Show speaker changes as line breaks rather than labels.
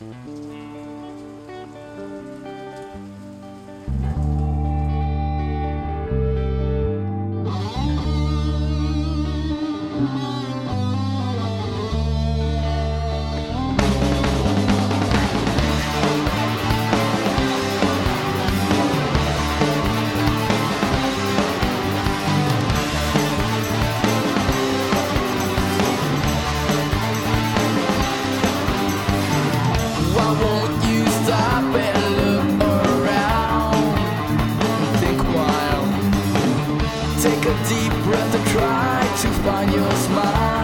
Why Take a deep breath and try to find your smile.